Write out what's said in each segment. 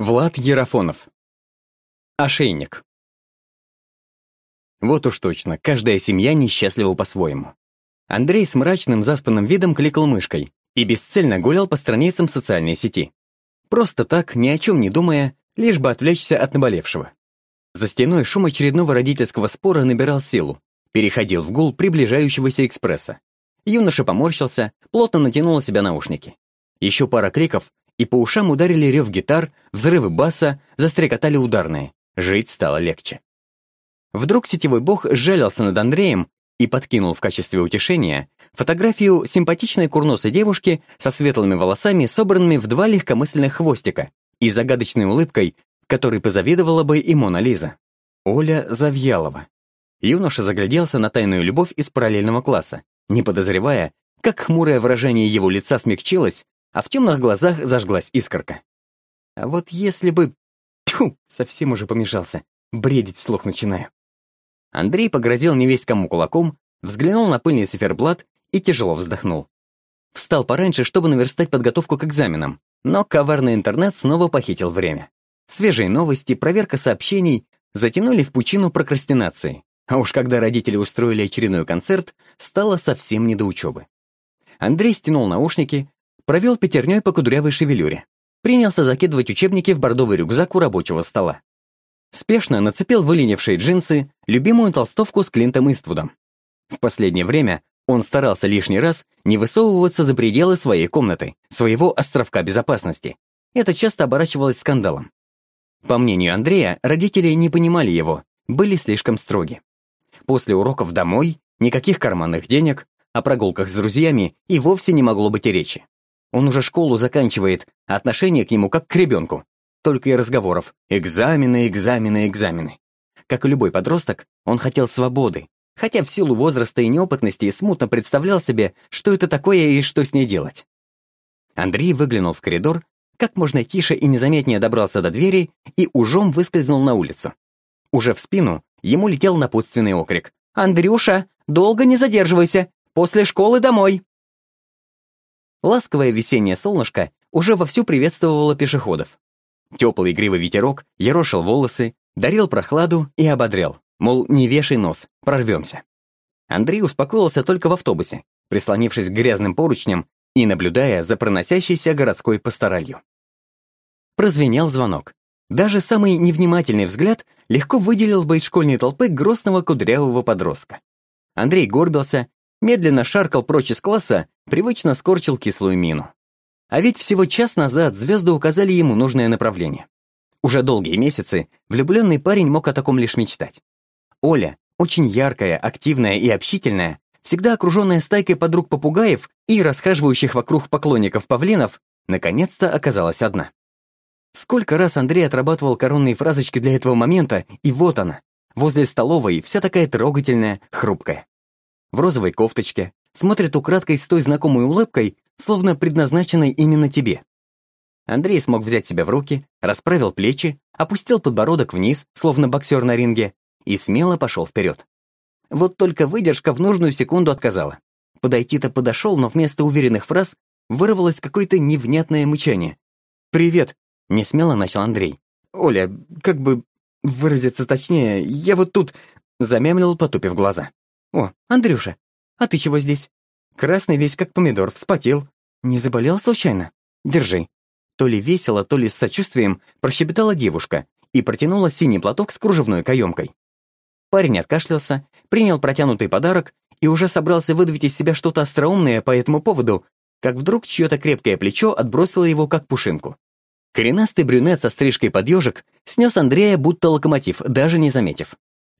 Влад Ерофонов. Ошейник. Вот уж точно, каждая семья несчастлива по-своему. Андрей с мрачным заспанным видом кликал мышкой и бесцельно гулял по страницам социальной сети. Просто так, ни о чем не думая, лишь бы отвлечься от наболевшего. За стеной шум очередного родительского спора набирал силу, переходил в гул приближающегося экспресса. Юноша поморщился, плотно натянул на себя наушники. Еще пара криков, и по ушам ударили рев гитар, взрывы баса, застрекотали ударные. Жить стало легче. Вдруг сетевой бог сжалился над Андреем и подкинул в качестве утешения фотографию симпатичной курносой девушки со светлыми волосами, собранными в два легкомысленных хвостика и загадочной улыбкой, которой позавидовала бы и Мона Лиза. Оля Завьялова. Юноша загляделся на тайную любовь из параллельного класса, не подозревая, как хмурое выражение его лица смягчилось, а в темных глазах зажглась искорка. А вот если бы... Тьфу, совсем уже помешался. Бредить вслух начинаю. Андрей погрозил невесть кому кулаком, взглянул на пыльный циферблат и тяжело вздохнул. Встал пораньше, чтобы наверстать подготовку к экзаменам, но коварный интернет снова похитил время. Свежие новости, проверка сообщений затянули в пучину прокрастинации. А уж когда родители устроили очередной концерт, стало совсем не до учебы. Андрей стянул наушники, провел пятерней по кудрявой шевелюре. Принялся закидывать учебники в бордовый рюкзак у рабочего стола. Спешно нацепил выленившие джинсы, любимую толстовку с Клинтом Иствудом. В последнее время он старался лишний раз не высовываться за пределы своей комнаты, своего островка безопасности. Это часто оборачивалось скандалом. По мнению Андрея, родители не понимали его, были слишком строги. После уроков домой, никаких карманных денег, о прогулках с друзьями и вовсе не могло быть и речи. Он уже школу заканчивает, а отношение к нему как к ребенку. Только и разговоров. Экзамены, экзамены, экзамены. Как и любой подросток, он хотел свободы, хотя в силу возраста и неопытности смутно представлял себе, что это такое и что с ней делать. Андрей выглянул в коридор, как можно тише и незаметнее добрался до двери и ужом выскользнул на улицу. Уже в спину ему летел напутственный окрик. «Андрюша, долго не задерживайся! После школы домой!» Ласковое весеннее солнышко уже вовсю приветствовало пешеходов. Теплый игривый ветерок ерошил волосы, дарил прохладу и ободрял, мол, не вешай нос, прорвемся. Андрей успокоился только в автобусе, прислонившись к грязным поручням и наблюдая за проносящейся городской пасторалью. Прозвенел звонок. Даже самый невнимательный взгляд легко выделил бы из школьной толпы грозного кудрявого подростка. Андрей горбился, медленно шаркал прочь из класса, привычно скорчил кислую мину. А ведь всего час назад звезды указали ему нужное направление. Уже долгие месяцы влюбленный парень мог о таком лишь мечтать. Оля, очень яркая, активная и общительная, всегда окруженная стайкой подруг-попугаев и расхаживающих вокруг поклонников павлинов, наконец-то оказалась одна. Сколько раз Андрей отрабатывал коронные фразочки для этого момента, и вот она, возле столовой, вся такая трогательная, хрупкая в розовой кофточке, смотрит украдкой с той знакомой улыбкой, словно предназначенной именно тебе. Андрей смог взять себя в руки, расправил плечи, опустил подбородок вниз, словно боксер на ринге, и смело пошел вперед. Вот только выдержка в нужную секунду отказала. Подойти-то подошел, но вместо уверенных фраз вырвалось какое-то невнятное мычание. «Привет», — несмело начал Андрей. «Оля, как бы выразиться точнее, я вот тут...» Замямлил, потупив глаза. «О, Андрюша, а ты чего здесь?» Красный весь как помидор, вспотел. «Не заболел случайно? Держи». То ли весело, то ли с сочувствием прощебетала девушка и протянула синий платок с кружевной каемкой. Парень откашлялся, принял протянутый подарок и уже собрался выдавить из себя что-то остроумное по этому поводу, как вдруг чье-то крепкое плечо отбросило его как пушинку. Коренастый брюнет со стрижкой под ежик снес Андрея будто локомотив, даже не заметив.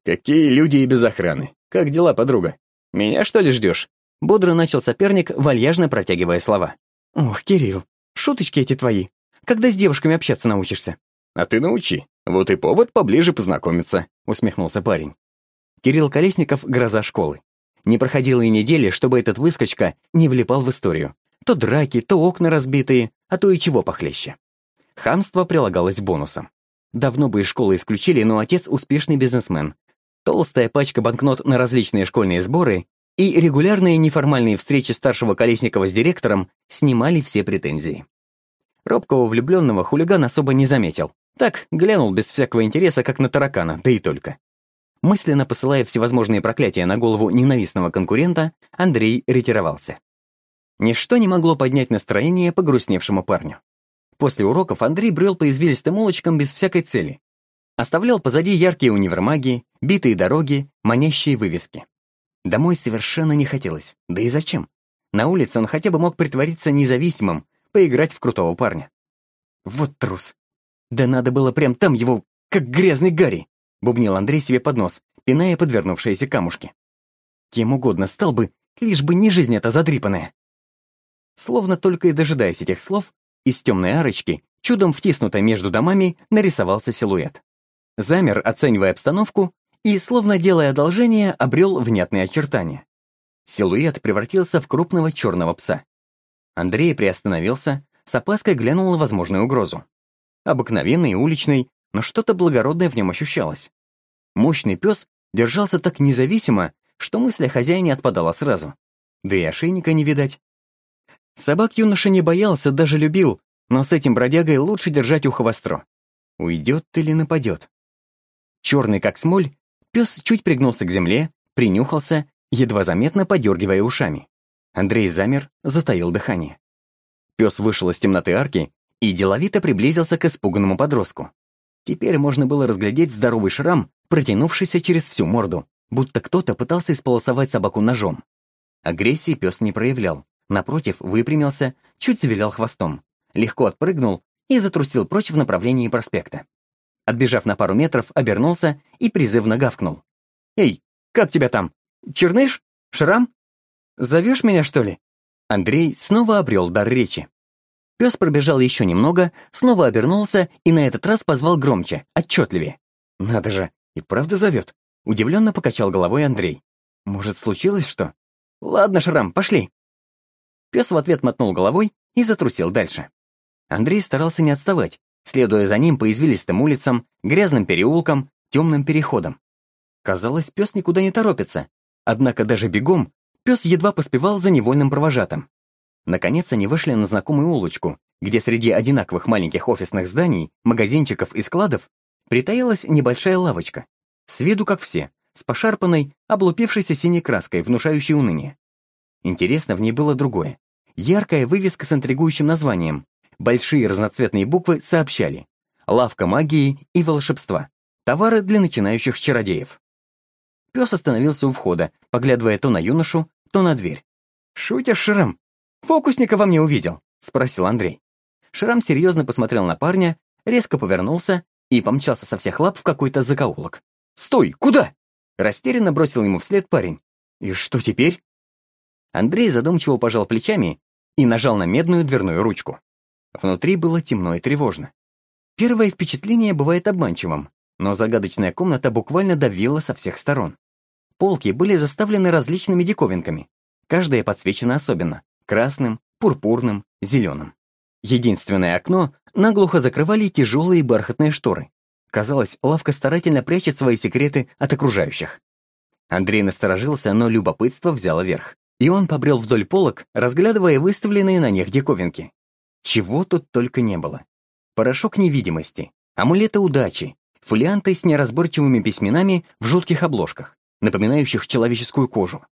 «Какие люди и без охраны! Как дела, подруга? Меня, что ли, ждешь?» Бодро начал соперник, вальяжно протягивая слова. «Ох, Кирилл, шуточки эти твои. Когда с девушками общаться научишься?» «А ты научи. Вот и повод поближе познакомиться», — усмехнулся парень. Кирилл Колесников — гроза школы. Не проходило и недели, чтобы этот выскочка не влипал в историю. То драки, то окна разбитые, а то и чего похлеще. Хамство прилагалось бонусом. Давно бы из школы исключили, но отец успешный бизнесмен, толстая пачка банкнот на различные школьные сборы и регулярные неформальные встречи старшего Колесникова с директором снимали все претензии. Робкого влюбленного хулиган особо не заметил. Так, глянул без всякого интереса, как на таракана, да и только. Мысленно посылая всевозможные проклятия на голову ненавистного конкурента, Андрей ретировался. Ничто не могло поднять настроение погрустневшему парню. После уроков Андрей брел по извилистым улочкам без всякой цели. Оставлял позади яркие универмаги, битые дороги, манящие вывески. Домой совершенно не хотелось. Да и зачем? На улице он хотя бы мог притвориться независимым, поиграть в крутого парня. Вот трус. Да надо было прям там его, как грязный Гарри, бубнил Андрей себе под нос, пиная подвернувшиеся камушки. Кем угодно стал бы, лишь бы не жизнь эта задрипанная. Словно только и дожидаясь этих слов, из темной арочки, чудом втиснутой между домами, нарисовался силуэт. Замер, оценивая обстановку, и, словно делая одолжение, обрел внятные очертания. Силуэт превратился в крупного черного пса. Андрей приостановился, с опаской глянул на возможную угрозу. Обыкновенный, уличный, но что-то благородное в нем ощущалось. Мощный пес держался так независимо, что мысль о хозяине отпадала сразу. Да и ошейника не видать. Собак юноша не боялся, даже любил, но с этим бродягой лучше держать ухо востро. Уйдет или нападет. Черный как смоль, пес чуть пригнулся к земле, принюхался, едва заметно подергивая ушами. Андрей замер, затаил дыхание. Пес вышел из темноты арки и деловито приблизился к испуганному подростку. Теперь можно было разглядеть здоровый шрам, протянувшийся через всю морду, будто кто-то пытался исполосовать собаку ножом. Агрессии пес не проявлял, Напротив, выпрямился, чуть завилял хвостом, легко отпрыгнул и затрусил прочь в направлении проспекта. Отбежав на пару метров, обернулся и призывно гавкнул. «Эй, как тебя там? Черныш? Шрам? Зовешь меня, что ли?» Андрей снова обрел дар речи. Пес пробежал еще немного, снова обернулся и на этот раз позвал громче, отчетливее. «Надо же, и правда зовет?» Удивленно покачал головой Андрей. «Может, случилось что?» «Ладно, Шрам, пошли». Пес в ответ мотнул головой и затрусил дальше. Андрей старался не отставать, следуя за ним по извилистым улицам, грязным переулкам, темным переходам. Казалось, пес никуда не торопится, однако даже бегом пес едва поспевал за невольным провожатым. Наконец они вышли на знакомую улочку, где среди одинаковых маленьких офисных зданий, магазинчиков и складов притаилась небольшая лавочка. С виду как все, с пошарпанной, облупившейся синей краской, внушающей уныние. Интересно в ней было другое. Яркая вывеска с интригующим названием. Большие разноцветные буквы сообщали. Лавка магии и волшебства. Товары для начинающих чародеев. Пес остановился у входа, поглядывая то на юношу, то на дверь. «Шутишь, Шрам? Фокусника во мне увидел?» — спросил Андрей. Шрам серьезно посмотрел на парня, резко повернулся и помчался со всех лап в какой-то закоулок. «Стой! Куда?» Растерянно бросил ему вслед парень. «И что теперь?» Андрей задумчиво пожал плечами и нажал на медную дверную ручку. Внутри было темно и тревожно. Первое впечатление бывает обманчивым, но загадочная комната буквально давила со всех сторон. Полки были заставлены различными диковинками. Каждая подсвечена особенно — красным, пурпурным, зеленым. Единственное окно наглухо закрывали тяжелые бархатные шторы. Казалось, лавка старательно прячет свои секреты от окружающих. Андрей насторожился, но любопытство взяло верх и он побрел вдоль полок, разглядывая выставленные на них диковинки. Чего тут только не было. Порошок невидимости, амулеты удачи, фолианты с неразборчивыми письменами в жутких обложках, напоминающих человеческую кожу.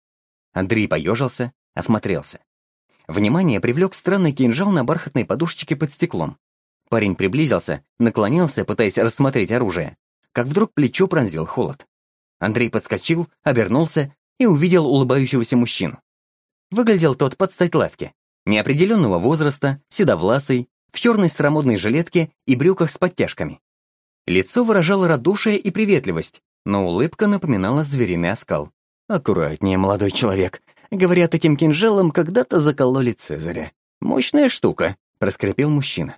Андрей поежился, осмотрелся. Внимание привлек странный кинжал на бархатной подушечке под стеклом. Парень приблизился, наклонился, пытаясь рассмотреть оружие, как вдруг плечо пронзил холод. Андрей подскочил, обернулся и увидел улыбающегося мужчину. Выглядел тот под стать лавке. Неопределенного возраста, седовласый, в черной старомодной жилетке и брюках с подтяжками. Лицо выражало радушие и приветливость, но улыбка напоминала звериный оскал. «Аккуратнее, молодой человек. Говорят, этим кинжалом когда-то закололи Цезаря. Мощная штука», — проскрипел мужчина.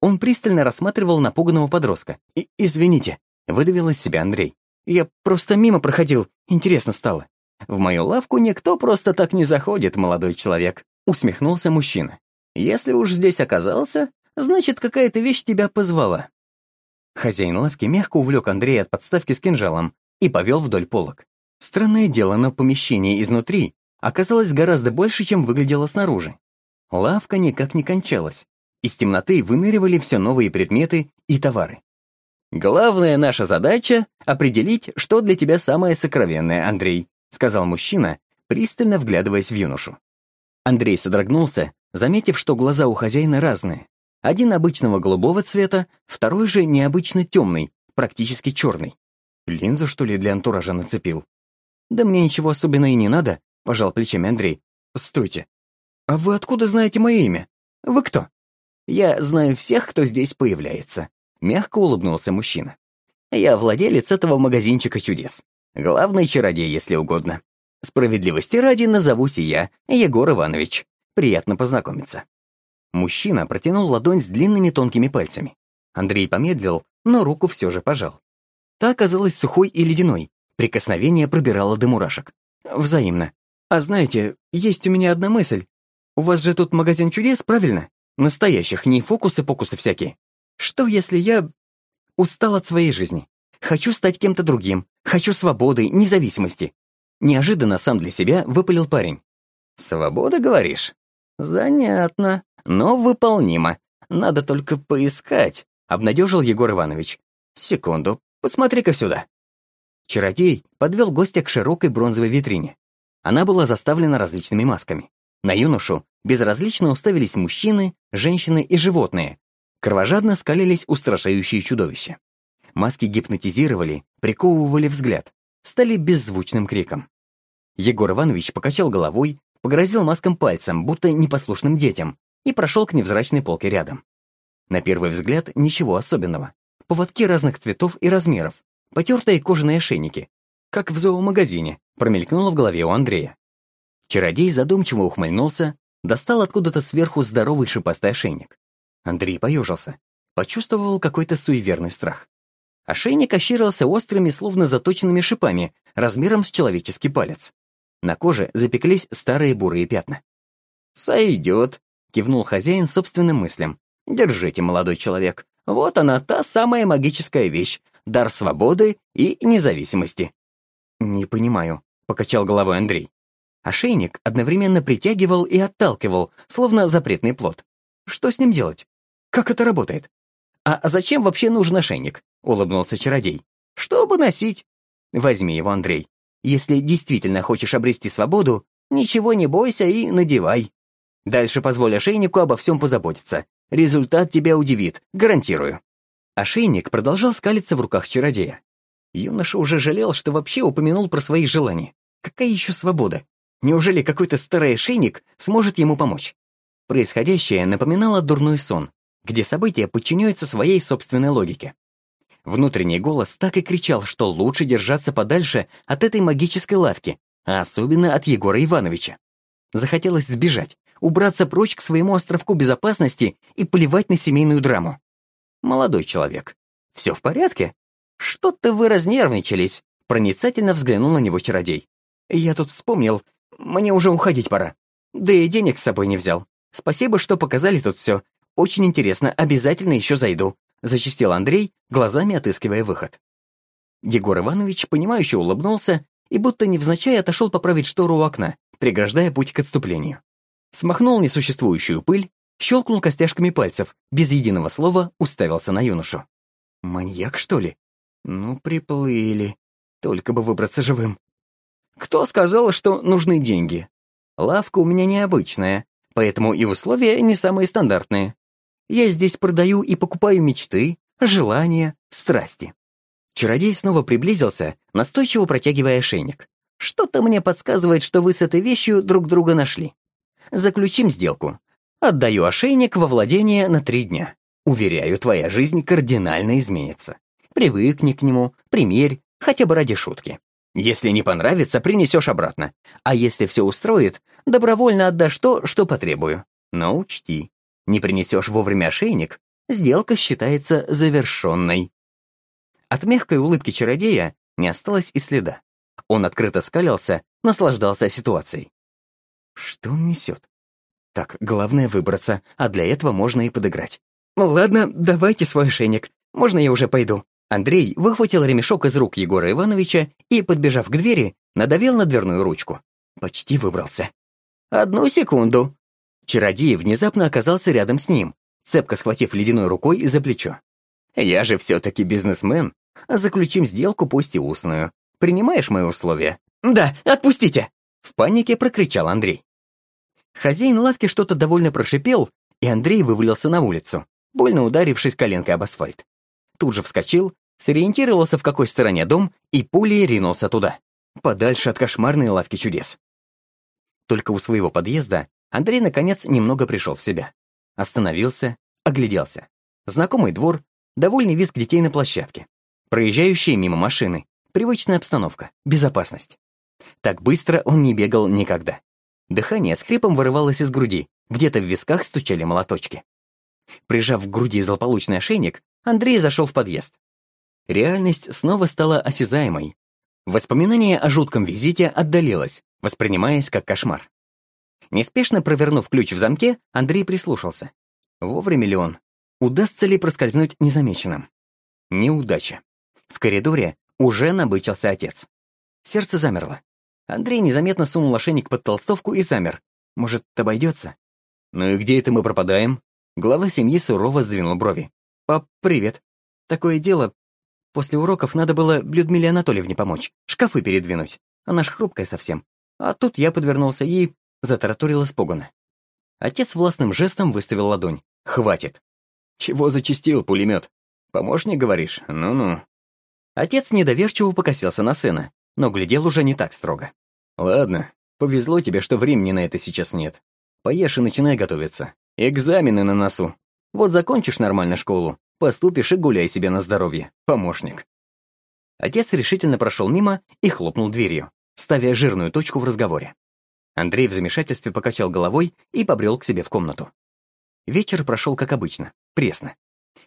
Он пристально рассматривал напуганного подростка. И «Извините», — выдавил из себя Андрей. «Я просто мимо проходил, интересно стало». «В мою лавку никто просто так не заходит, молодой человек», — усмехнулся мужчина. «Если уж здесь оказался, значит, какая-то вещь тебя позвала». Хозяин лавки мягко увлек Андрея от подставки с кинжалом и повел вдоль полок. Странное дело, но помещение изнутри оказалось гораздо больше, чем выглядело снаружи. Лавка никак не кончалась, Из темноты выныривали все новые предметы и товары. «Главная наша задача — определить, что для тебя самое сокровенное, Андрей», сказал мужчина, пристально вглядываясь в юношу. Андрей содрогнулся, заметив, что глаза у хозяина разные. Один обычного голубого цвета, второй же необычно темный, практически черный. Линзу, что ли, для антуража нацепил? «Да мне ничего особенного и не надо», — пожал плечами Андрей. «Стойте. А вы откуда знаете мое имя? Вы кто?» «Я знаю всех, кто здесь появляется», — мягко улыбнулся мужчина. «Я владелец этого магазинчика чудес. Главный чародей, если угодно. Справедливости ради назовусь и я, Егор Иванович. Приятно познакомиться». Мужчина протянул ладонь с длинными тонкими пальцами. Андрей помедлил, но руку все же пожал. Та оказалась сухой и ледяной, прикосновение пробирало до мурашек. Взаимно. «А знаете, есть у меня одна мысль. У вас же тут магазин чудес, правильно? Настоящих, не фокусы-покусы всякие. Что, если я устал от своей жизни? Хочу стать кем-то другим, хочу свободы, независимости». Неожиданно сам для себя выпалил парень. «Свобода, говоришь? Занятно, но выполнимо. Надо только поискать», — обнадежил Егор Иванович. «Секунду, посмотри-ка сюда». Чародей подвел гостя к широкой бронзовой витрине. Она была заставлена различными масками. На юношу безразлично уставились мужчины, женщины и животные. Кровожадно скалились устрашающие чудовища. Маски гипнотизировали, приковывали взгляд, стали беззвучным криком. Егор Иванович покачал головой, погрозил маскам пальцем, будто непослушным детям, и прошел к невзрачной полке рядом. На первый взгляд ничего особенного. Поводки разных цветов и размеров, потертые кожаные ошейники. Как в зоомагазине, промелькнуло в голове у Андрея. Чародей задумчиво ухмыльнулся, достал откуда-то сверху здоровый шипастый ошейник. Андрей поежился, почувствовал какой-то суеверный страх. Ошейник ощерился острыми, словно заточенными шипами, размером с человеческий палец. На коже запеклись старые бурые пятна. «Сойдет», — кивнул хозяин собственным мыслям. «Держите, молодой человек. Вот она, та самая магическая вещь, дар свободы и независимости». «Не понимаю», — покачал головой Андрей. Ошейник одновременно притягивал и отталкивал, словно запретный плод. Что с ним делать? Как это работает? «А зачем вообще нужен ошейник?» — улыбнулся чародей. «Чтобы носить». «Возьми его, Андрей. Если действительно хочешь обрести свободу, ничего не бойся и надевай. Дальше позволь ошейнику обо всем позаботиться. Результат тебя удивит, гарантирую». Ошейник продолжал скалиться в руках чародея. Юноша уже жалел, что вообще упомянул про свои желания. Какая еще свобода? Неужели какой-то старый ошейник сможет ему помочь? Происходящее напоминало дурной сон, где события подчиняются своей собственной логике. Внутренний голос так и кричал, что лучше держаться подальше от этой магической лавки, а особенно от Егора Ивановича. Захотелось сбежать, убраться прочь к своему островку безопасности и плевать на семейную драму. «Молодой человек, все в порядке?» «Что-то вы разнервничались», — проницательно взглянул на него чародей. «Я тут вспомнил, мне уже уходить пора. Да и денег с собой не взял. Спасибо, что показали тут все. Очень интересно, обязательно еще зайду», — зачистил Андрей, глазами отыскивая выход. Егор Иванович, понимающе улыбнулся и будто невзначай отошел поправить штору у окна, преграждая путь к отступлению. Смахнул несуществующую пыль, щелкнул костяшками пальцев, без единого слова уставился на юношу. «Маньяк, что ли?» Ну, приплыли. Только бы выбраться живым. Кто сказал, что нужны деньги? Лавка у меня необычная, поэтому и условия не самые стандартные. Я здесь продаю и покупаю мечты, желания, страсти. Чародей снова приблизился, настойчиво протягивая ошейник. Что-то мне подсказывает, что вы с этой вещью друг друга нашли. Заключим сделку. Отдаю ошейник во владение на три дня. Уверяю, твоя жизнь кардинально изменится. Привыкни к нему, примерь, хотя бы ради шутки. Если не понравится, принесешь обратно. А если все устроит, добровольно отдашь то, что потребую. Но учти, не принесешь вовремя ошейник, сделка считается завершенной. От мягкой улыбки чародея не осталось и следа. Он открыто скалился, наслаждался ситуацией. Что он несет? Так, главное выбраться, а для этого можно и подыграть. «Ладно, давайте свой ошейник. Можно я уже пойду?» Андрей выхватил ремешок из рук Егора Ивановича и, подбежав к двери, надавил на дверную ручку. Почти выбрался. «Одну секунду». Чародей внезапно оказался рядом с ним, цепко схватив ледяной рукой за плечо. «Я же все-таки бизнесмен. Заключим сделку, пусть и устную. Принимаешь мои условия?» «Да, отпустите!» В панике прокричал Андрей. Хозяин лавки что-то довольно прошипел, и Андрей вывалился на улицу, больно ударившись коленкой об асфальт. Тут же вскочил, сориентировался, в какой стороне дом, и пулей ринулся туда, подальше от кошмарной лавки чудес. Только у своего подъезда Андрей, наконец, немного пришел в себя. Остановился, огляделся. Знакомый двор, довольный визг детей на площадке. Проезжающие мимо машины, привычная обстановка, безопасность. Так быстро он не бегал никогда. Дыхание с хрипом вырывалось из груди, где-то в висках стучали молоточки. Прижав к груди злополучный ошейник, Андрей зашел в подъезд. Реальность снова стала осязаемой. Воспоминание о жутком визите отдалилось, воспринимаясь как кошмар. Неспешно провернув ключ в замке, Андрей прислушался. Вовремя ли он? Удастся ли проскользнуть незамеченным? Неудача. В коридоре уже набычился отец. Сердце замерло. Андрей незаметно сунул ошейник под толстовку и замер. Может, обойдется? Ну и где это мы пропадаем? Глава семьи сурово сдвинул брови. «Пап, привет. Такое дело. После уроков надо было Людмиле Анатольевне помочь, шкафы передвинуть. Она ж хрупкая совсем. А тут я подвернулся и... Затараторил испуганно. Отец властным жестом выставил ладонь. «Хватит!» «Чего зачистил пулемет? Помощник, говоришь? Ну-ну». Отец недоверчиво покосился на сына, но глядел уже не так строго. «Ладно, повезло тебе, что времени на это сейчас нет. Поешь и начинай готовиться. Экзамены на носу. Вот закончишь нормально школу, поступишь и гуляй себе на здоровье, помощник». Отец решительно прошел мимо и хлопнул дверью, ставя жирную точку в разговоре. Андрей в замешательстве покачал головой и побрел к себе в комнату. Вечер прошел как обычно, пресно.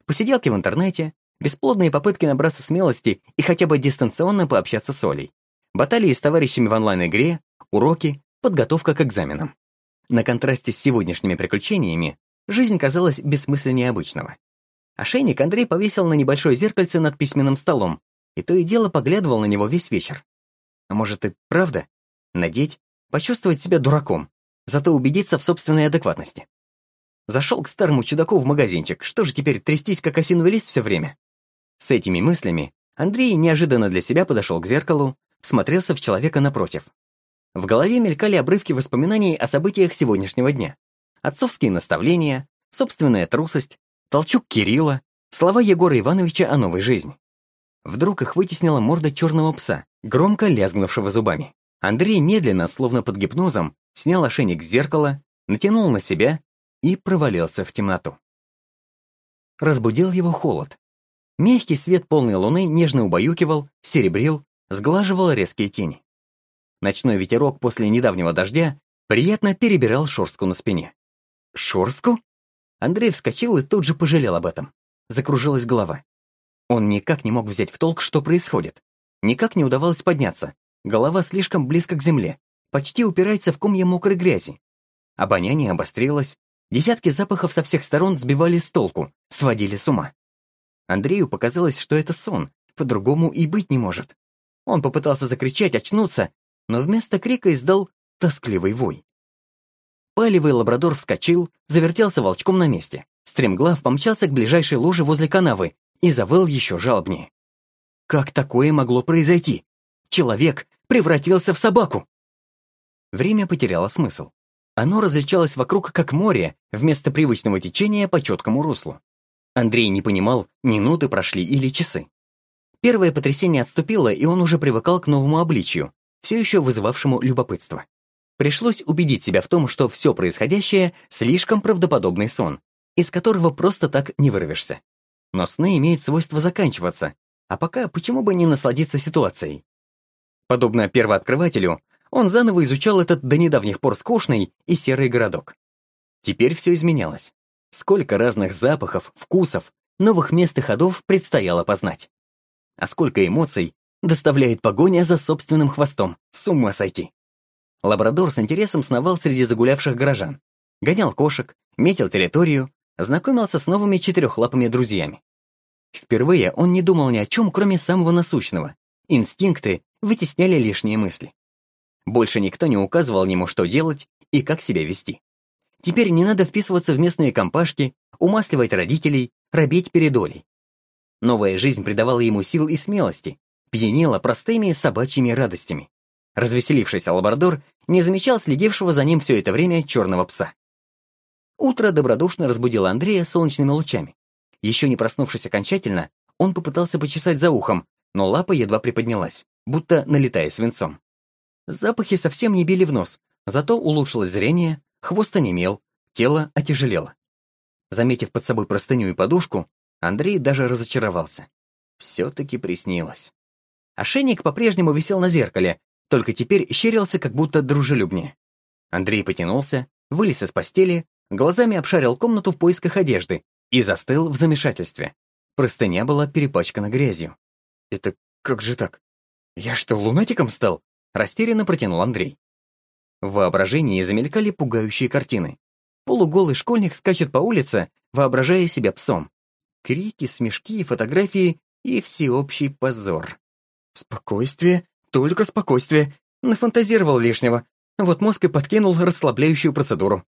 Посиделки в интернете, бесплодные попытки набраться смелости и хотя бы дистанционно пообщаться с Олей баталии с товарищами в онлайн-игре, уроки, подготовка к экзаменам. На контрасте с сегодняшними приключениями жизнь казалась бессмысленнее обычного. Ошейник Андрей повесил на небольшое зеркальце над письменным столом, и то и дело поглядывал на него весь вечер. А может и правда? Надеть, почувствовать себя дураком, зато убедиться в собственной адекватности. Зашел к старому чудаку в магазинчик, что же теперь трястись, как осиновый лист все время? С этими мыслями Андрей неожиданно для себя подошел к зеркалу, смотрелся в человека напротив. В голове мелькали обрывки воспоминаний о событиях сегодняшнего дня. Отцовские наставления, собственная трусость, толчок Кирилла, слова Егора Ивановича о новой жизни. Вдруг их вытеснила морда черного пса, громко лязгнувшего зубами. Андрей медленно, словно под гипнозом, снял ошейник с зеркала, натянул на себя и провалился в темноту. Разбудил его холод. Мягкий свет полной луны нежно убаюкивал, серебрил, сглаживал резкие тени. Ночной ветерок после недавнего дождя приятно перебирал шорстку на спине. Шорстку? Андрей вскочил и тут же пожалел об этом. Закружилась голова. Он никак не мог взять в толк, что происходит. Никак не удавалось подняться. Голова слишком близко к земле. Почти упирается в комья мокрой грязи. Обоняние обострилось. Десятки запахов со всех сторон сбивали с толку, сводили с ума. Андрею показалось, что это сон, по-другому и быть не может. Он попытался закричать, очнуться, но вместо крика издал тоскливый вой. Палевый лабрадор вскочил, завертелся волчком на месте. Стремглав помчался к ближайшей луже возле канавы и завыл еще жалобнее. Как такое могло произойти? Человек превратился в собаку! Время потеряло смысл. Оно различалось вокруг как море, вместо привычного течения по четкому руслу. Андрей не понимал, минуты прошли или часы. Первое потрясение отступило, и он уже привыкал к новому обличию, все еще вызывавшему любопытство. Пришлось убедить себя в том, что все происходящее — слишком правдоподобный сон, из которого просто так не вырвешься. Но сны имеют свойство заканчиваться, а пока почему бы не насладиться ситуацией? Подобно первооткрывателю, он заново изучал этот до недавних пор скучный и серый городок. Теперь все изменялось. Сколько разных запахов, вкусов, новых мест и ходов предстояло познать. А сколько эмоций доставляет погоня за собственным хвостом. С ума сойти. Лабрадор с интересом сновал среди загулявших горожан. Гонял кошек, метил территорию, знакомился с новыми четырехлапыми друзьями. Впервые он не думал ни о чем, кроме самого насущного. Инстинкты вытесняли лишние мысли. Больше никто не указывал ему, что делать и как себя вести. Теперь не надо вписываться в местные компашки, умасливать родителей, робеть перед Олей. Новая жизнь придавала ему сил и смелости, пьянела простыми собачьими радостями. Развеселившийся лабрадор не замечал следившего за ним все это время черного пса. Утро добродушно разбудило Андрея солнечными лучами. Еще не проснувшись окончательно, он попытался почесать за ухом, но лапа едва приподнялась, будто налетая свинцом. Запахи совсем не били в нос, зато улучшилось зрение, хвост онемел, тело отяжелело. Заметив под собой простыню и подушку, Андрей даже разочаровался. Все-таки приснилось. Ошейник по-прежнему висел на зеркале, только теперь щерился как будто дружелюбнее. Андрей потянулся, вылез из постели, глазами обшарил комнату в поисках одежды и застыл в замешательстве. Простыня была перепачкана грязью. «Это как же так? Я что, лунатиком стал?» Растерянно протянул Андрей. В воображении замелькали пугающие картины. Полуголый школьник скачет по улице, воображая себя псом. Крики, смешки, фотографии и всеобщий позор. Спокойствие, только спокойствие. Нафантазировал лишнего. Вот мозг и подкинул расслабляющую процедуру.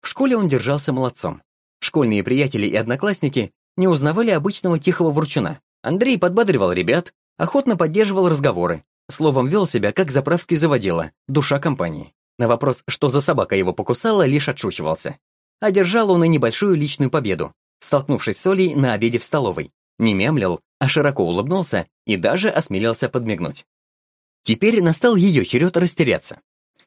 В школе он держался молодцом. Школьные приятели и одноклассники не узнавали обычного тихого ворчуна. Андрей подбадривал ребят, охотно поддерживал разговоры, Словом, вел себя как заправский заводила, душа компании. На вопрос, что за собака его покусала, лишь отшучивался. Одержал он и небольшую личную победу, столкнувшись с Олей на обеде в столовой. Не мямлил, а широко улыбнулся и даже осмелился подмигнуть. Теперь настал ее черед растеряться.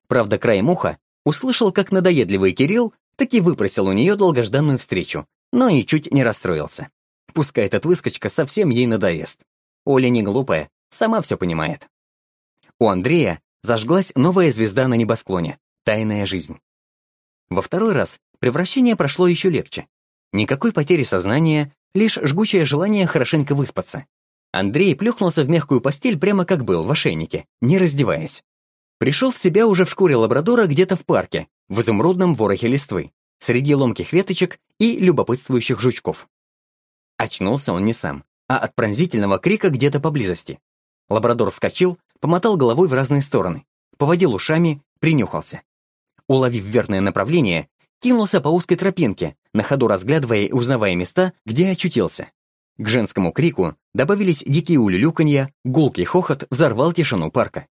Правда, краем уха услышал, как надоедливый Кирилл таки выпросил у нее долгожданную встречу, но ничуть не расстроился. Пускай этот выскочка совсем ей надоест. Оля не глупая, сама все понимает. У Андрея зажглась новая звезда на небосклоне — тайная жизнь. Во второй раз превращение прошло еще легче. Никакой потери сознания, лишь жгучее желание хорошенько выспаться. Андрей плюхнулся в мягкую постель прямо как был, в ошейнике, не раздеваясь. Пришел в себя уже в шкуре лабрадора где-то в парке, в изумрудном ворохе листвы, среди ломких веточек и любопытствующих жучков. Очнулся он не сам, а от пронзительного крика где-то поблизости. Лабрадор вскочил, помотал головой в разные стороны, поводил ушами, принюхался. Уловив верное направление, кинулся по узкой тропинке, на ходу разглядывая и узнавая места, где очутился. К женскому крику добавились дикие улюлюканья, гулкий хохот взорвал тишину парка.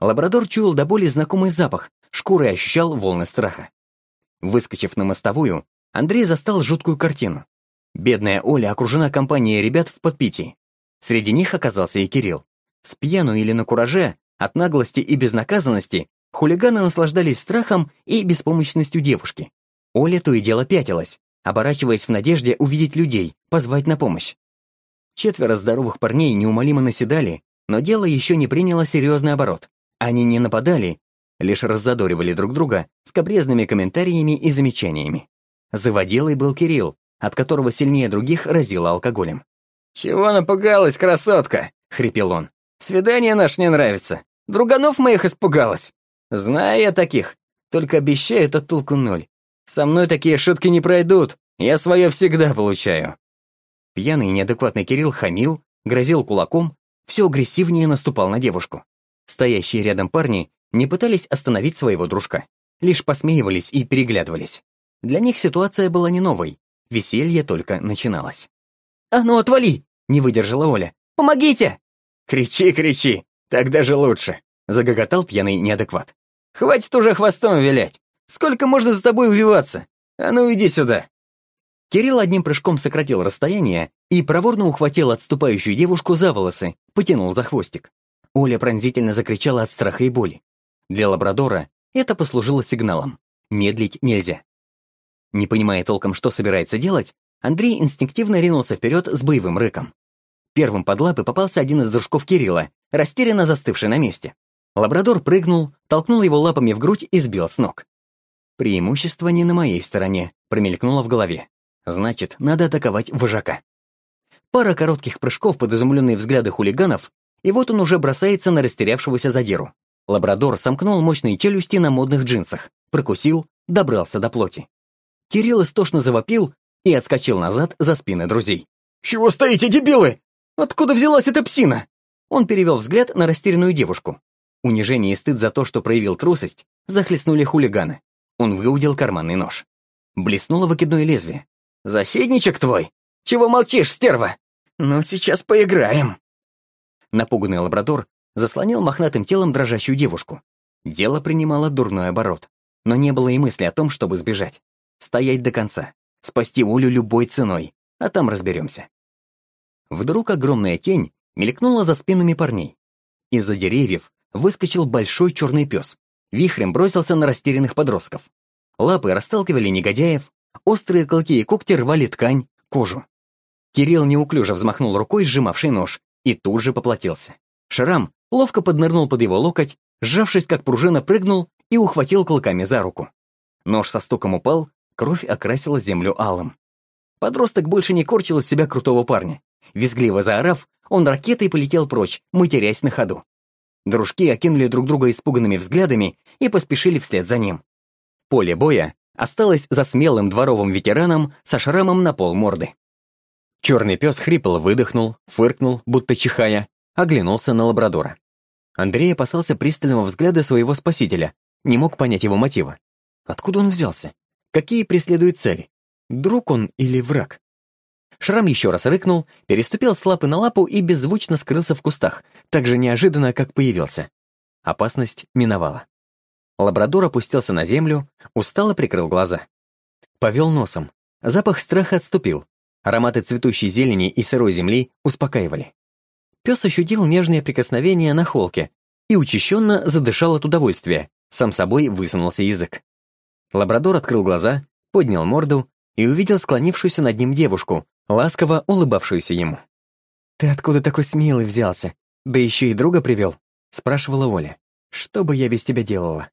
Лабрадор чуял до боли знакомый запах, шкурой ощущал волны страха. Выскочив на мостовую, Андрей застал жуткую картину. Бедная Оля окружена компанией ребят в подпитии. Среди них оказался и Кирилл. С пьяну или на кураже, от наглости и безнаказанности, хулиганы наслаждались страхом и беспомощностью девушки. Оля то и дело пятилась, оборачиваясь в надежде увидеть людей, позвать на помощь. Четверо здоровых парней неумолимо наседали, но дело еще не приняло серьезный оборот. Они не нападали, лишь раззадоривали друг друга скобрезными комментариями и замечаниями. Заводилой был Кирилл, от которого сильнее других разило алкоголем. «Чего напугалась, красотка?» — хрипел он. Свидание наш не нравится. Друганов моих испугалась. Знаю я таких. Только обещаю, то толку ноль. Со мной такие шутки не пройдут. Я свое всегда получаю». Пьяный и неадекватный Кирилл хамил, грозил кулаком, все агрессивнее наступал на девушку. Стоящие рядом парни не пытались остановить своего дружка, лишь посмеивались и переглядывались. Для них ситуация была не новой, веселье только начиналось. «А ну отвали!» — не выдержала Оля. «Помогите!» «Кричи, кричи, так даже лучше», — загоготал пьяный неадекват. «Хватит уже хвостом вилять. Сколько можно за тобой увиваться? А ну иди сюда». Кирилл одним прыжком сократил расстояние и проворно ухватил отступающую девушку за волосы, потянул за хвостик. Оля пронзительно закричала от страха и боли. Для лабрадора это послужило сигналом. Медлить нельзя. Не понимая толком, что собирается делать, Андрей инстинктивно ринулся вперед с боевым рыком. Первым под лапы попался один из дружков Кирилла, растерянно застывший на месте. Лабрадор прыгнул, толкнул его лапами в грудь и сбил с ног. «Преимущество не на моей стороне», — промелькнуло в голове. «Значит, надо атаковать вожака». Пара коротких прыжков под изумленные взгляды хулиганов, и вот он уже бросается на растерявшегося задиру. Лабрадор сомкнул мощные челюсти на модных джинсах, прокусил, добрался до плоти. Кирилл истошно завопил и отскочил назад за спины друзей. «Чего стоите, дебилы? Откуда взялась эта псина?» Он перевел взгляд на растерянную девушку. Унижение и стыд за то, что проявил трусость, захлестнули хулиганы. Он выудил карманный нож. Блеснуло выкидное лезвие. «Защитничек твой? Чего молчишь, стерва? Ну, сейчас поиграем!» Напуганный лабрадор заслонил мохнатым телом дрожащую девушку. Дело принимало дурной оборот. Но не было и мысли о том, чтобы сбежать. Стоять до конца. Спасти Улю любой ценой. А там разберемся. Вдруг огромная тень мелькнула за спинами парней. Из-за деревьев выскочил большой черный пес. Вихрем бросился на растерянных подростков. Лапы расталкивали негодяев, острые клыки и когти рвали ткань, кожу. Кирилл неуклюже взмахнул рукой, сжимавший нож, и тут же поплатился. Шрам ловко поднырнул под его локоть, сжавшись как пружина, прыгнул и ухватил клыками за руку. Нож со стуком упал, кровь окрасила землю алым. Подросток больше не корчил из себя крутого парня. Визгливо заорав, он ракетой полетел прочь, матерясь на ходу. Дружки окинули друг друга испуганными взглядами и поспешили вслед за ним. Поле боя осталось за смелым дворовым ветераном со шрамом на пол морды. Черный пес хрипло выдохнул, фыркнул, будто чихая, оглянулся на лабрадора. Андрей опасался пристального взгляда своего спасителя, не мог понять его мотива. Откуда он взялся? Какие преследует цели? Друг он или враг? Шрам еще раз рыкнул, переступил с лапы на лапу и беззвучно скрылся в кустах, так же неожиданно, как появился. Опасность миновала. Лабрадор опустился на землю, устало прикрыл глаза. Повел носом. Запах страха отступил. Ароматы цветущей зелени и сырой земли успокаивали. Пес ощутил нежное прикосновение на холке и учащенно задышал от удовольствия, сам собой высунулся язык. Лабрадор открыл глаза, поднял морду и увидел склонившуюся над ним девушку, ласково улыбавшуюся ему. «Ты откуда такой смелый взялся? Да еще и друга привел?» — спрашивала Оля. «Что бы я без тебя делала?»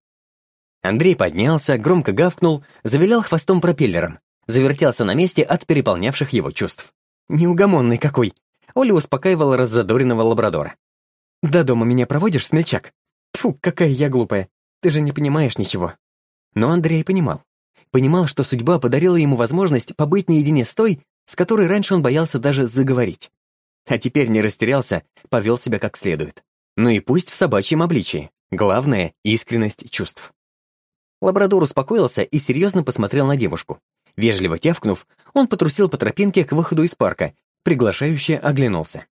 Андрей поднялся, громко гавкнул, завилял хвостом пропеллером, завертелся на месте от переполнявших его чувств. «Неугомонный какой!» Оля успокаивала раззадоренного лабрадора. «До дома меня проводишь, смельчак?» Фу, какая я глупая. Ты же не понимаешь ничего». Но Андрей понимал. Понимал, что судьба подарила ему возможность побыть наедине с той, с которой раньше он боялся даже заговорить. А теперь не растерялся, повел себя как следует. Ну и пусть в собачьем обличии. Главное — искренность чувств. Лабрадор успокоился и серьезно посмотрел на девушку. Вежливо тявкнув, он потрусил по тропинке к выходу из парка, приглашающе оглянулся.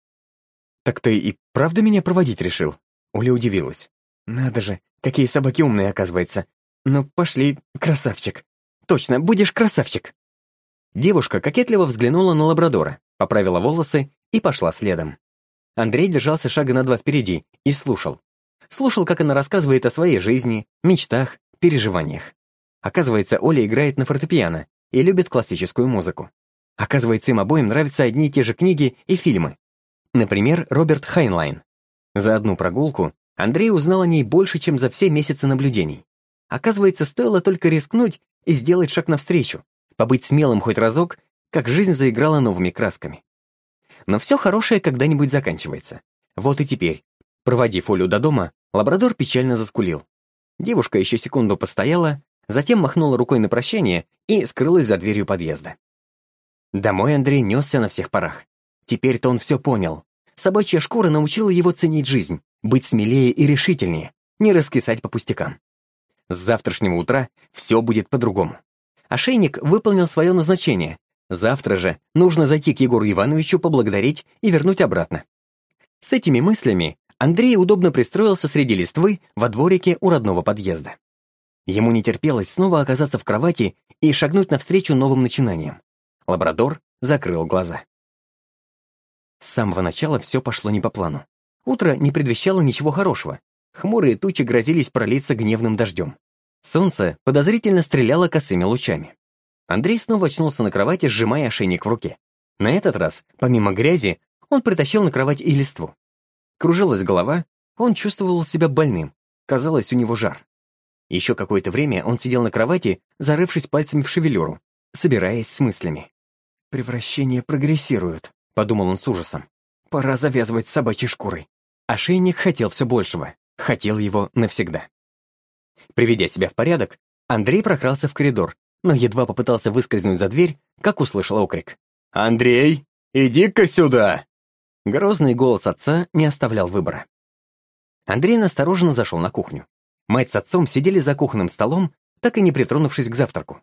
«Так ты и правда меня проводить решил?» Оля удивилась. «Надо же, какие собаки умные, оказывается. Ну, пошли, красавчик. Точно, будешь красавчик». Девушка кокетливо взглянула на лабрадора, поправила волосы и пошла следом. Андрей держался шага на два впереди и слушал. Слушал, как она рассказывает о своей жизни, мечтах, переживаниях. Оказывается, Оля играет на фортепиано и любит классическую музыку. Оказывается, им обоим нравятся одни и те же книги и фильмы. Например, Роберт Хайнлайн. За одну прогулку Андрей узнал о ней больше, чем за все месяцы наблюдений. Оказывается, стоило только рискнуть и сделать шаг навстречу, побыть смелым хоть разок, как жизнь заиграла новыми красками. Но все хорошее когда-нибудь заканчивается. Вот и теперь, проводив Олю до дома, лабрадор печально заскулил. Девушка еще секунду постояла, затем махнула рукой на прощание и скрылась за дверью подъезда. Домой Андрей несся на всех парах. Теперь-то он все понял. Собачья шкура научила его ценить жизнь, быть смелее и решительнее, не раскисать по пустякам. С завтрашнего утра все будет по-другому. Ошейник выполнил свое назначение. Завтра же нужно зайти к Егору Ивановичу, поблагодарить и вернуть обратно. С этими мыслями Андрей удобно пристроился среди листвы во дворике у родного подъезда. Ему не терпелось снова оказаться в кровати и шагнуть навстречу новым начинаниям. Лабрадор закрыл глаза. С самого начала все пошло не по плану. Утро не предвещало ничего хорошего. Хмурые тучи грозились пролиться гневным дождем. Солнце подозрительно стреляло косыми лучами. Андрей снова очнулся на кровати, сжимая ошейник в руке. На этот раз, помимо грязи, он притащил на кровать и листву. Кружилась голова, он чувствовал себя больным, казалось, у него жар. Еще какое-то время он сидел на кровати, зарывшись пальцами в шевелюру, собираясь с мыслями. «Превращения прогрессируют», — подумал он с ужасом. «Пора завязывать с собачьей шкурой». Ошейник хотел все большего, хотел его навсегда. Приведя себя в порядок, Андрей прокрался в коридор, но едва попытался выскользнуть за дверь, как услышал окрик. «Андрей, иди-ка сюда!» Грозный голос отца не оставлял выбора. Андрей настороженно зашел на кухню. Мать с отцом сидели за кухонным столом, так и не притронувшись к завтраку.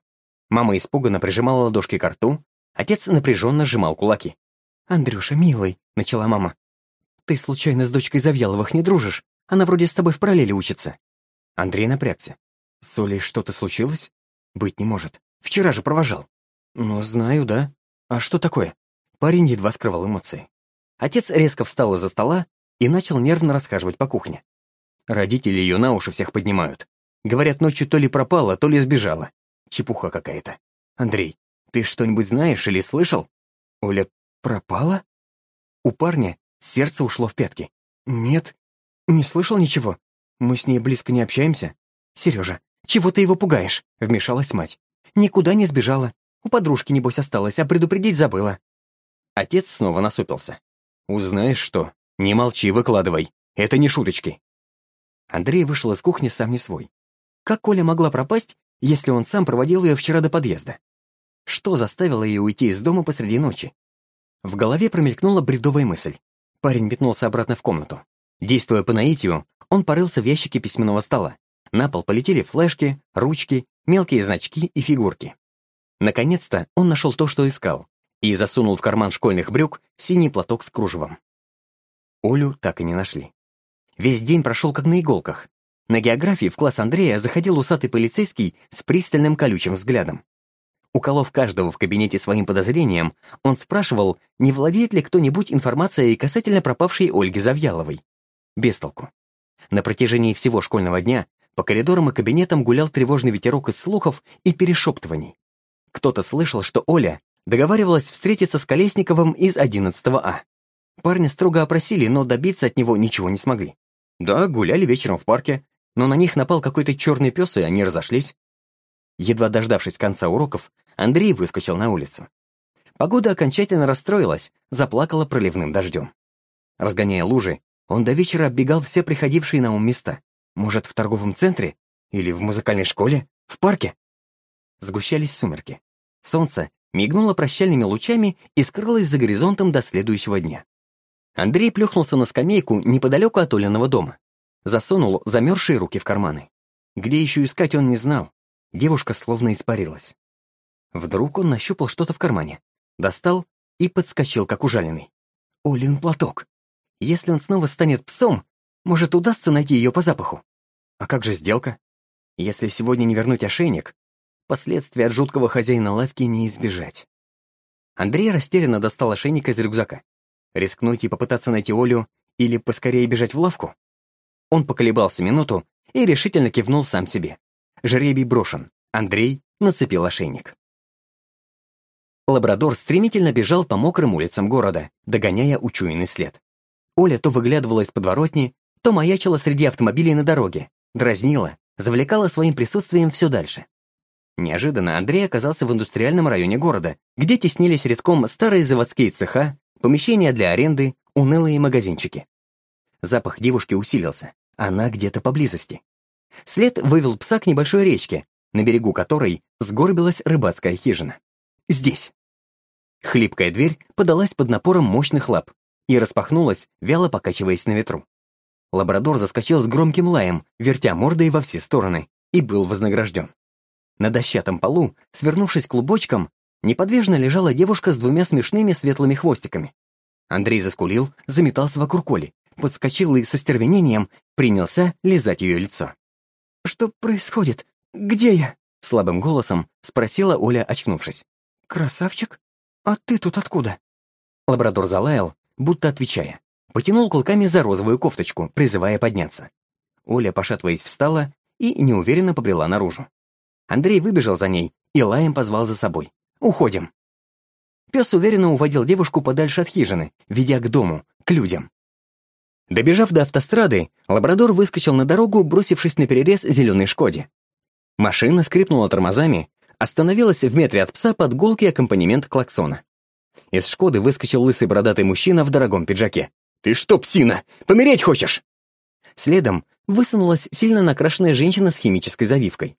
Мама испуганно прижимала ладошки к рту, отец напряженно сжимал кулаки. «Андрюша, милый», — начала мама, — «ты случайно с дочкой Завьяловых не дружишь? Она вроде с тобой в параллели учится». Андрей напрягся. «С Олей что-то случилось? Быть не может. Вчера же провожал». «Ну, знаю, да. А что такое?» Парень едва скрывал эмоции. Отец резко встал из-за стола и начал нервно расхаживать по кухне. Родители ее на уши всех поднимают. Говорят, ночью то ли пропала, то ли сбежала. Чепуха какая-то. Андрей, ты что-нибудь знаешь или слышал? Оля пропала? У парня сердце ушло в пятки. Нет, не слышал ничего. Мы с ней близко не общаемся. Сережа, чего ты его пугаешь? Вмешалась мать. Никуда не сбежала. У подружки, небось, осталась, а предупредить забыла. Отец снова насупился. «Узнаешь что? Не молчи, выкладывай. Это не шуточки». Андрей вышел из кухни сам не свой. Как Коля могла пропасть, если он сам проводил ее вчера до подъезда? Что заставило ее уйти из дома посреди ночи? В голове промелькнула бредовая мысль. Парень метнулся обратно в комнату. Действуя по наитию, он порылся в ящике письменного стола. На пол полетели флешки, ручки, мелкие значки и фигурки. Наконец-то он нашел то, что искал, и засунул в карман школьных брюк синий платок с кружевом. Олю так и не нашли. Весь день прошел как на иголках. На географии в класс Андрея заходил усатый полицейский с пристальным колючим взглядом. Уколов каждого в кабинете своим подозрением, он спрашивал, не владеет ли кто-нибудь информацией касательно пропавшей Ольги Завьяловой. Без толку. На протяжении всего школьного дня по коридорам и кабинетам гулял тревожный ветерок из слухов и перешептываний. Кто-то слышал, что Оля договаривалась встретиться с Колесниковым из 11 А. Парня строго опросили, но добиться от него ничего не смогли. Да, гуляли вечером в парке, но на них напал какой-то черный пес, и они разошлись. Едва дождавшись конца уроков, Андрей выскочил на улицу. Погода окончательно расстроилась, заплакала проливным дождем. Разгоняя лужи, он до вечера оббегал все приходившие на ум места. Может, в торговом центре? Или в музыкальной школе? В парке? Сгущались сумерки. Солнце мигнуло прощальными лучами и скрылось за горизонтом до следующего дня. Андрей плюхнулся на скамейку неподалеку от Олиного дома. Засунул замерзшие руки в карманы. Где еще искать он не знал. Девушка словно испарилась. Вдруг он нащупал что-то в кармане, достал и подскочил, как ужаленный. Олин платок. Если он снова станет псом, может, удастся найти ее по запаху. А как же сделка? Если сегодня не вернуть ошейник, последствий от жуткого хозяина лавки не избежать. Андрей растерянно достал ошейник из рюкзака. Рискнуть и попытаться найти Олю или поскорее бежать в лавку? Он поколебался минуту и решительно кивнул сам себе. Жребий брошен. Андрей нацепил ошейник. Лабрадор стремительно бежал по мокрым улицам города, догоняя учуянный след. Оля то выглядывала из подворотни, то маячила среди автомобилей на дороге, дразнила, завлекала своим присутствием все дальше. Неожиданно Андрей оказался в индустриальном районе города, где теснились редком старые заводские цеха, помещения для аренды, унылые магазинчики. Запах девушки усилился, она где-то поблизости. След вывел пса к небольшой речке, на берегу которой сгорбилась рыбацкая хижина. Здесь. Хлипкая дверь подалась под напором мощных лап и распахнулась, вяло покачиваясь на ветру. Лабрадор заскочил с громким лаем, вертя мордой во все стороны, и был вознагражден. На дощатом полу, свернувшись клубочком, неподвижно лежала девушка с двумя смешными светлыми хвостиками. Андрей заскулил, заметался вокруг Коли, подскочил и со стервенением принялся лизать ее лицо. «Что происходит? Где я?» Слабым голосом спросила Оля, очнувшись. «Красавчик? А ты тут откуда?» Лабрадор залаял, будто отвечая. Потянул клыками за розовую кофточку, призывая подняться. Оля, пошатываясь, встала и неуверенно побрела наружу. Андрей выбежал за ней и лаем позвал за собой. «Уходим!» Пес уверенно уводил девушку подальше от хижины, ведя к дому, к людям. Добежав до автострады, лабрадор выскочил на дорогу, бросившись на перерез зеленой «Шкоде». Машина скрипнула тормозами, остановилась в метре от пса под гулкий аккомпанемент клаксона. Из «Шкоды» выскочил лысый бородатый мужчина в дорогом пиджаке. «Ты что, псина, помереть хочешь?» Следом высунулась сильно накрашенная женщина с химической завивкой.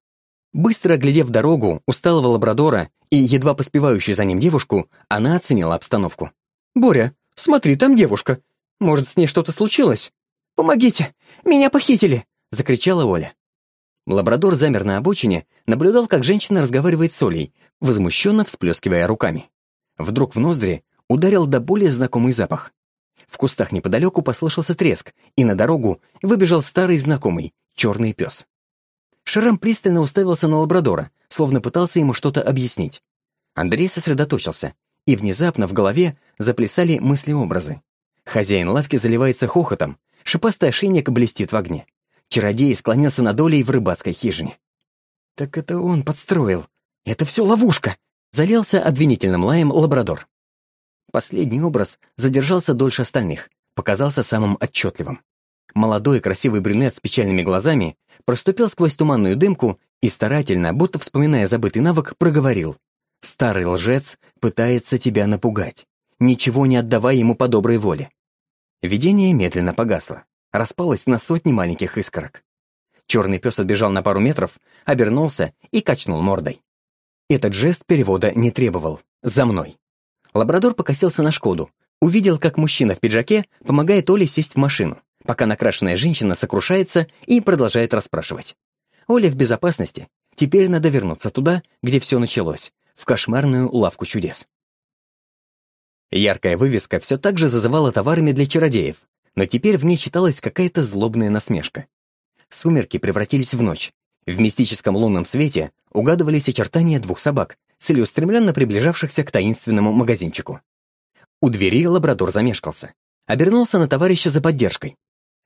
Быстро оглядев дорогу, усталого лабрадора и едва поспевающую за ним девушку, она оценила обстановку. «Боря, смотри, там девушка. Может, с ней что-то случилось? Помогите! Меня похитили!» — закричала Оля. Лабрадор замер на обочине, наблюдал, как женщина разговаривает с Олей, возмущенно всплескивая руками. Вдруг в ноздри ударил до более знакомый запах. В кустах неподалеку послышался треск, и на дорогу выбежал старый знакомый, черный пес. Шрам пристально уставился на лабрадора, словно пытался ему что-то объяснить. Андрей сосредоточился, и внезапно в голове заплясали мысли-образы. Хозяин лавки заливается хохотом, шипастый ошейник блестит в огне. Чародей склонился над долей в рыбацкой хижине. «Так это он подстроил. Это все ловушка!» Залился обвинительным лаем лабрадор. Последний образ задержался дольше остальных, показался самым отчетливым. Молодой красивый брюнет с печальными глазами проступил сквозь туманную дымку и старательно, будто вспоминая забытый навык, проговорил. «Старый лжец пытается тебя напугать. Ничего не отдавай ему по доброй воле». Видение медленно погасло, распалось на сотни маленьких искорок. Черный пес отбежал на пару метров, обернулся и качнул мордой. Этот жест перевода не требовал. «За мной». Лабрадор покосился на Шкоду, увидел, как мужчина в пиджаке помогает Оле сесть в машину, пока накрашенная женщина сокрушается и продолжает расспрашивать. Оля в безопасности, теперь надо вернуться туда, где все началось, в кошмарную лавку чудес. Яркая вывеска все так же зазывала товарами для чародеев, но теперь в ней читалась какая-то злобная насмешка. Сумерки превратились в ночь. В мистическом лунном свете угадывались очертания двух собак, целеустремленно приближавшихся к таинственному магазинчику. У двери лабрадор замешкался. Обернулся на товарища за поддержкой.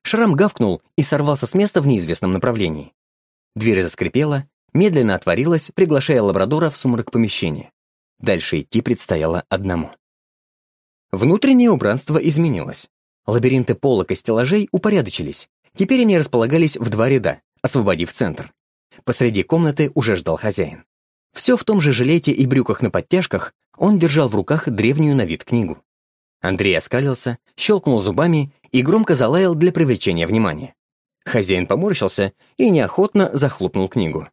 Шрам гавкнул и сорвался с места в неизвестном направлении. Дверь заскрипела, медленно отворилась, приглашая лабрадора в сумрак помещения. Дальше идти предстояло одному. Внутреннее убранство изменилось. Лабиринты полок и стеллажей упорядочились. Теперь они располагались в два ряда, освободив центр. Посреди комнаты уже ждал хозяин. Все в том же жилете и брюках на подтяжках он держал в руках древнюю на вид книгу. Андрей оскалился, щелкнул зубами и громко залаял для привлечения внимания. Хозяин поморщился и неохотно захлопнул книгу.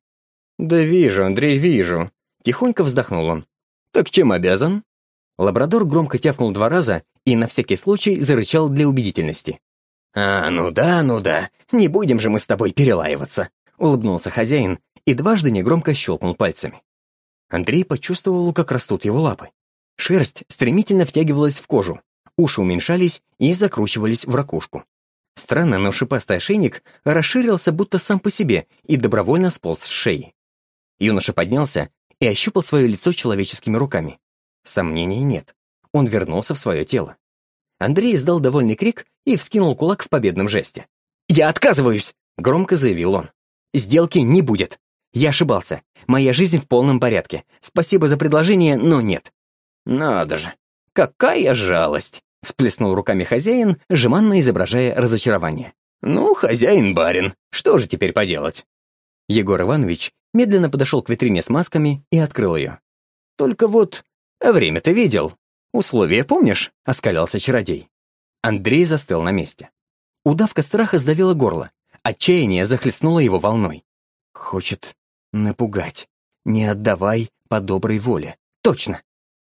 «Да вижу, Андрей, вижу», — тихонько вздохнул он. «Так чем обязан?» Лабрадор громко тявкнул два раза и на всякий случай зарычал для убедительности. «А, ну да, ну да, не будем же мы с тобой перелаиваться», — улыбнулся хозяин и дважды негромко щелкнул пальцами. Андрей почувствовал, как растут его лапы. Шерсть стремительно втягивалась в кожу, уши уменьшались и закручивались в ракушку. Странно, но шипастый ошейник расширился будто сам по себе и добровольно сполз с шеи. Юноша поднялся и ощупал свое лицо человеческими руками. Сомнений нет. Он вернулся в свое тело. Андрей издал довольный крик и вскинул кулак в победном жесте. «Я отказываюсь!» — громко заявил он. «Сделки не будет. Я ошибался. Моя жизнь в полном порядке. Спасибо за предложение, но нет». «Надо же! Какая жалость!» — всплеснул руками хозяин, жеманно изображая разочарование. «Ну, хозяин-барин, что же теперь поделать?» Егор Иванович медленно подошел к витрине с масками и открыл ее. «Только вот время ты видел. Условия помнишь?» — оскалялся чародей. Андрей застыл на месте. Удавка страха сдавила горло. Отчаяние захлестнуло его волной. Хочет напугать. Не отдавай по доброй воле. Точно.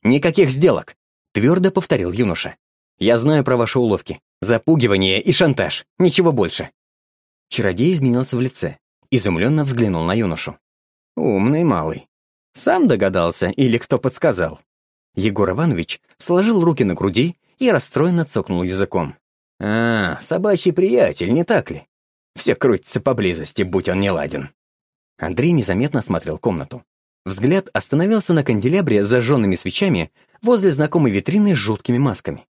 Никаких сделок, твердо повторил юноша. Я знаю про ваши уловки. Запугивание и шантаж. Ничего больше. Чародей изменился в лице. Изумленно взглянул на юношу. Умный малый. Сам догадался или кто подсказал? Егор Иванович сложил руки на груди и расстроенно цокнул языком. «А, собачий приятель, не так ли? Все крутится поблизости, будь он не ладен». Андрей незаметно осмотрел комнату. Взгляд остановился на канделябре с зажженными свечами возле знакомой витрины с жуткими масками.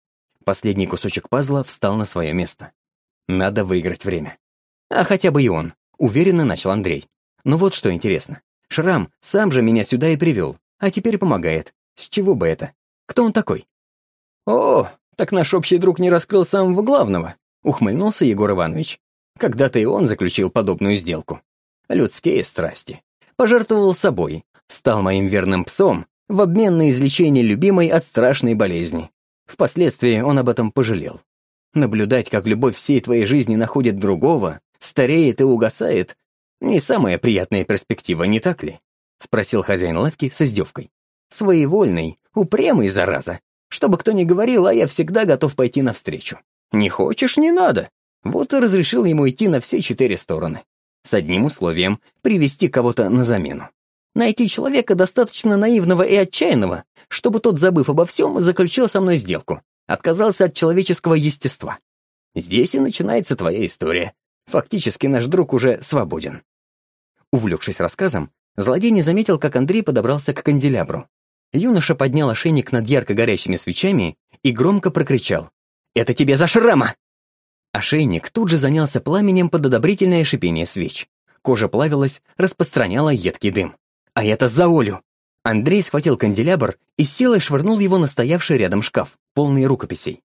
Последний кусочек пазла встал на свое место. Надо выиграть время. А хотя бы и он, уверенно начал Андрей. Но вот что интересно. Шрам сам же меня сюда и привел, а теперь помогает. С чего бы это? Кто он такой? О, так наш общий друг не раскрыл самого главного, ухмыльнулся Егор Иванович. Когда-то и он заключил подобную сделку людские страсти. Пожертвовал собой, стал моим верным псом в обмен на излечение любимой от страшной болезни. Впоследствии он об этом пожалел. Наблюдать, как любовь всей твоей жизни находит другого, стареет и угасает, не самая приятная перспектива, не так ли? Спросил хозяин лавки с издевкой. Своевольный, упрямый, зараза. Что бы кто ни говорил, а я всегда готов пойти навстречу. Не хочешь — не надо. Вот и разрешил ему идти на все четыре стороны. с одним условием — привести кого-то на замену. Найти человека достаточно наивного и отчаянного, чтобы тот, забыв обо всем, заключил со мной сделку, отказался от человеческого естества. Здесь и начинается твоя история. Фактически наш друг уже свободен. Увлекшись рассказом, злодей не заметил, как Андрей подобрался к канделябру. Юноша поднял ошейник над ярко горящими свечами и громко прокричал. «Это тебе за шрама!» Ошейник тут же занялся пламенем под одобрительное шипение свеч. Кожа плавилась, распространяла едкий дым. «А это за Олю!» Андрей схватил канделябр и с силой швырнул его на стоявший рядом шкаф, полный рукописей.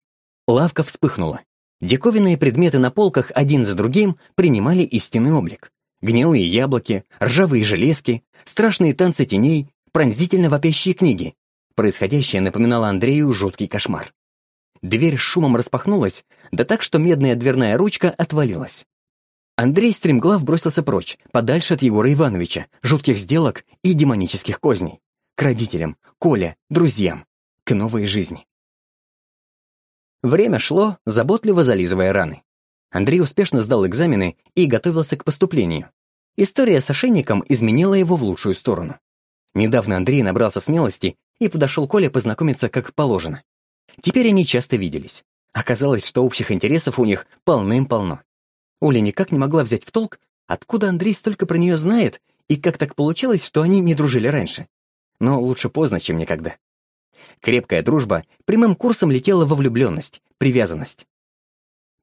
Лавка вспыхнула. Диковинные предметы на полках один за другим принимали истинный облик. Гнилые яблоки, ржавые железки, страшные танцы теней, пронзительно вопящие книги. Происходящее напоминало Андрею жуткий кошмар. Дверь шумом распахнулась, да так, что медная дверная ручка отвалилась. Андрей стремглав бросился прочь, подальше от Егора Ивановича, жутких сделок и демонических козней. К родителям, Коле, друзьям, к новой жизни. Время шло, заботливо зализывая раны. Андрей успешно сдал экзамены и готовился к поступлению. История с ошейником изменила его в лучшую сторону. Недавно Андрей набрался смелости и подошел Коле познакомиться как положено. Теперь они часто виделись. Оказалось, что общих интересов у них полным-полно. Оля никак не могла взять в толк, откуда Андрей столько про нее знает и как так получилось, что они не дружили раньше. Но лучше поздно, чем никогда. Крепкая дружба прямым курсом летела во влюбленность, привязанность.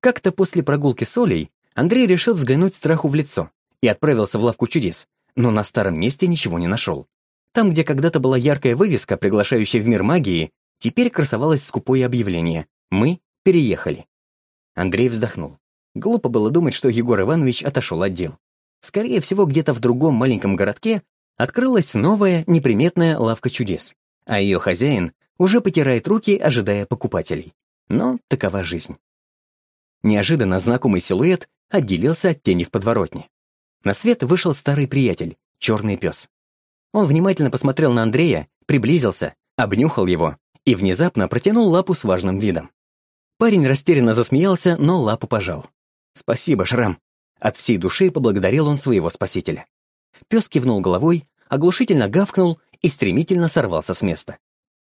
Как-то после прогулки с Олей Андрей решил взглянуть страху в лицо и отправился в лавку чудес, но на старом месте ничего не нашел. Там, где когда-то была яркая вывеска, приглашающая в мир магии, теперь красовалось скупое объявление «Мы переехали». Андрей вздохнул. Глупо было думать, что Егор Иванович отошел от дел. Скорее всего, где-то в другом маленьком городке открылась новая, неприметная лавка чудес, а ее хозяин уже потирает руки, ожидая покупателей. Но такова жизнь. Неожиданно знакомый силуэт отделился от тени в подворотне. На свет вышел старый приятель, черный пес. Он внимательно посмотрел на Андрея, приблизился, обнюхал его и внезапно протянул лапу с важным видом. Парень растерянно засмеялся, но лапу пожал. «Спасибо, Шрам». От всей души поблагодарил он своего спасителя. Пес кивнул головой, оглушительно гавкнул и стремительно сорвался с места.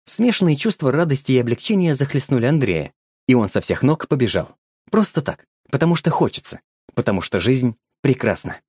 Смешанные чувства радости и облегчения захлестнули Андрея, и он со всех ног побежал. Просто так, потому что хочется, потому что жизнь прекрасна.